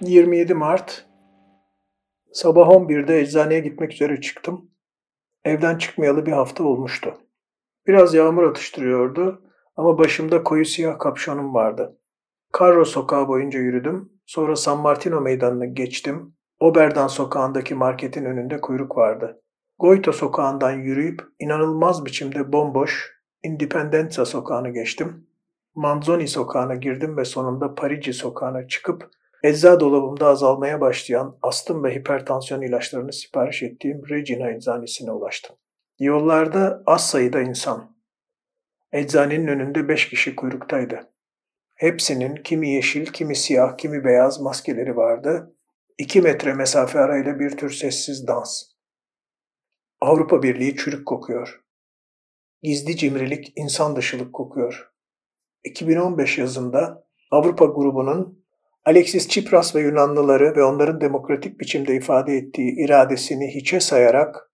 27 Mart sabah 11'de eczaneye gitmek üzere çıktım. Evden çıkmayalı bir hafta olmuştu. Biraz yağmur atıştırıyordu ama başımda koyu siyah kapşonum vardı. Carro sokağı boyunca yürüdüm. Sonra San Martino meydanını geçtim. Oberdan sokağındaki marketin önünde kuyruk vardı. Goito sokağından yürüyüp inanılmaz biçimde bomboş Independenza sokağını geçtim. Manzoni sokağına girdim ve sonunda Parigi sokağına çıkıp Ecza dolabımda azalmaya başlayan astım ve hipertansiyon ilaçlarını sipariş ettiğim Regina eczanesine ulaştım. Yollarda az sayıda insan. Eczanenin önünde beş kişi kuyruktaydı. Hepsinin kimi yeşil, kimi siyah, kimi beyaz maskeleri vardı. İki metre mesafe arayla bir tür sessiz dans. Avrupa Birliği çürük kokuyor. Gizli cimrilik, insan dışılık kokuyor. 2015 yazında Avrupa grubunun Alexis Tsipras ve Yunanlıları ve onların demokratik biçimde ifade ettiği iradesini hiçe sayarak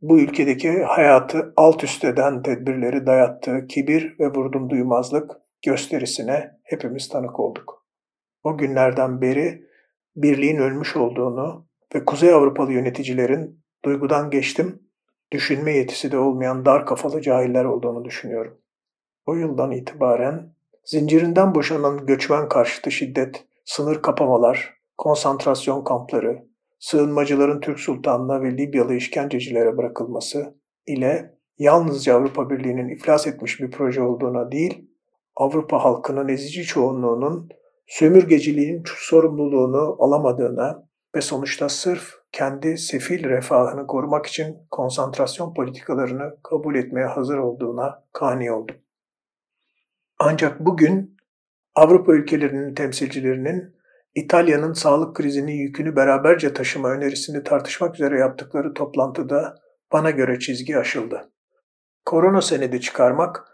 bu ülkedeki hayatı alt üst eden tedbirleri dayattığı kibir ve vurdum duymazlık gösterisine hepimiz tanık olduk. O günlerden beri birliğin ölmüş olduğunu ve Kuzey Avrupalı yöneticilerin duygudan geçtim, düşünme yetisi de olmayan dar kafalı cahiller olduğunu düşünüyorum. O yıldan itibaren Zincirinden boşanan göçmen karşıtı şiddet, sınır kapamalar, konsantrasyon kampları, sığınmacıların Türk Sultanına ve Libyalı işkencecilere bırakılması ile yalnızca Avrupa Birliği'nin iflas etmiş bir proje olduğuna değil, Avrupa halkının ezici çoğunluğunun sömürgeciliğin sorumluluğunu alamadığına ve sonuçta sırf kendi sefil refahını korumak için konsantrasyon politikalarını kabul etmeye hazır olduğuna kani oldum. Ancak bugün Avrupa ülkelerinin temsilcilerinin İtalya'nın sağlık krizinin yükünü beraberce taşıma önerisini tartışmak üzere yaptıkları toplantıda bana göre çizgi aşıldı. Korona senedi çıkarmak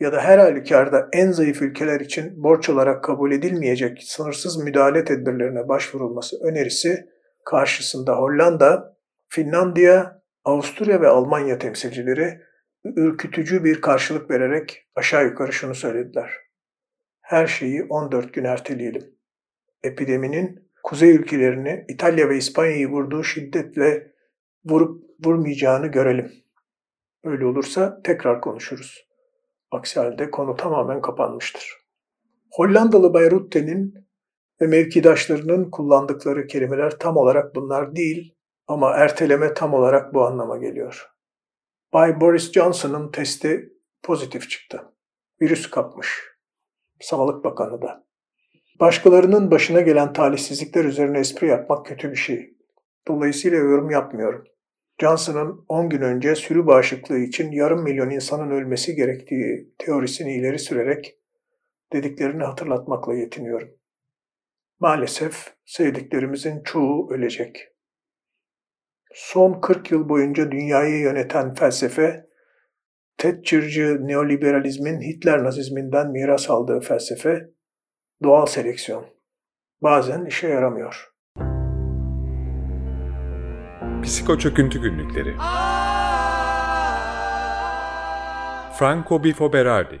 ya da her halükarda en zayıf ülkeler için borç olarak kabul edilmeyecek sınırsız müdahale tedbirlerine başvurulması önerisi karşısında Hollanda, Finlandiya, Avusturya ve Almanya temsilcileri ürkütücü bir karşılık vererek aşağı yukarı şunu söylediler. Her şeyi 14 gün erteleyelim. Epideminin kuzey ülkelerini İtalya ve İspanya'yı vurduğu şiddetle vurup vurmayacağını görelim. Öyle olursa tekrar konuşuruz. Aksi halde konu tamamen kapanmıştır. Hollandalı Bay Rutte'nin ve mevkidaşlarının kullandıkları kelimeler tam olarak bunlar değil ama erteleme tam olarak bu anlama geliyor. Bay Boris Johnson'ın testi pozitif çıktı. Virüs kapmış. Sağlık Bakanı da. Başkalarının başına gelen talihsizlikler üzerine espri yapmak kötü bir şey. Dolayısıyla yorum yapmıyorum. Johnson'ın 10 gün önce sürü bağışıklığı için yarım milyon insanın ölmesi gerektiği teorisini ileri sürerek dediklerini hatırlatmakla yetiniyorum. Maalesef sevdiklerimizin çoğu ölecek son 40 yıl boyunca dünyayı yöneten felsefe, Thatcher'cı neoliberalizmin Hitler nazizminden miras aldığı felsefe, doğal seleksiyon. Bazen işe yaramıyor. Psiko Çöküntü Günlükleri Franco Bifo Berardi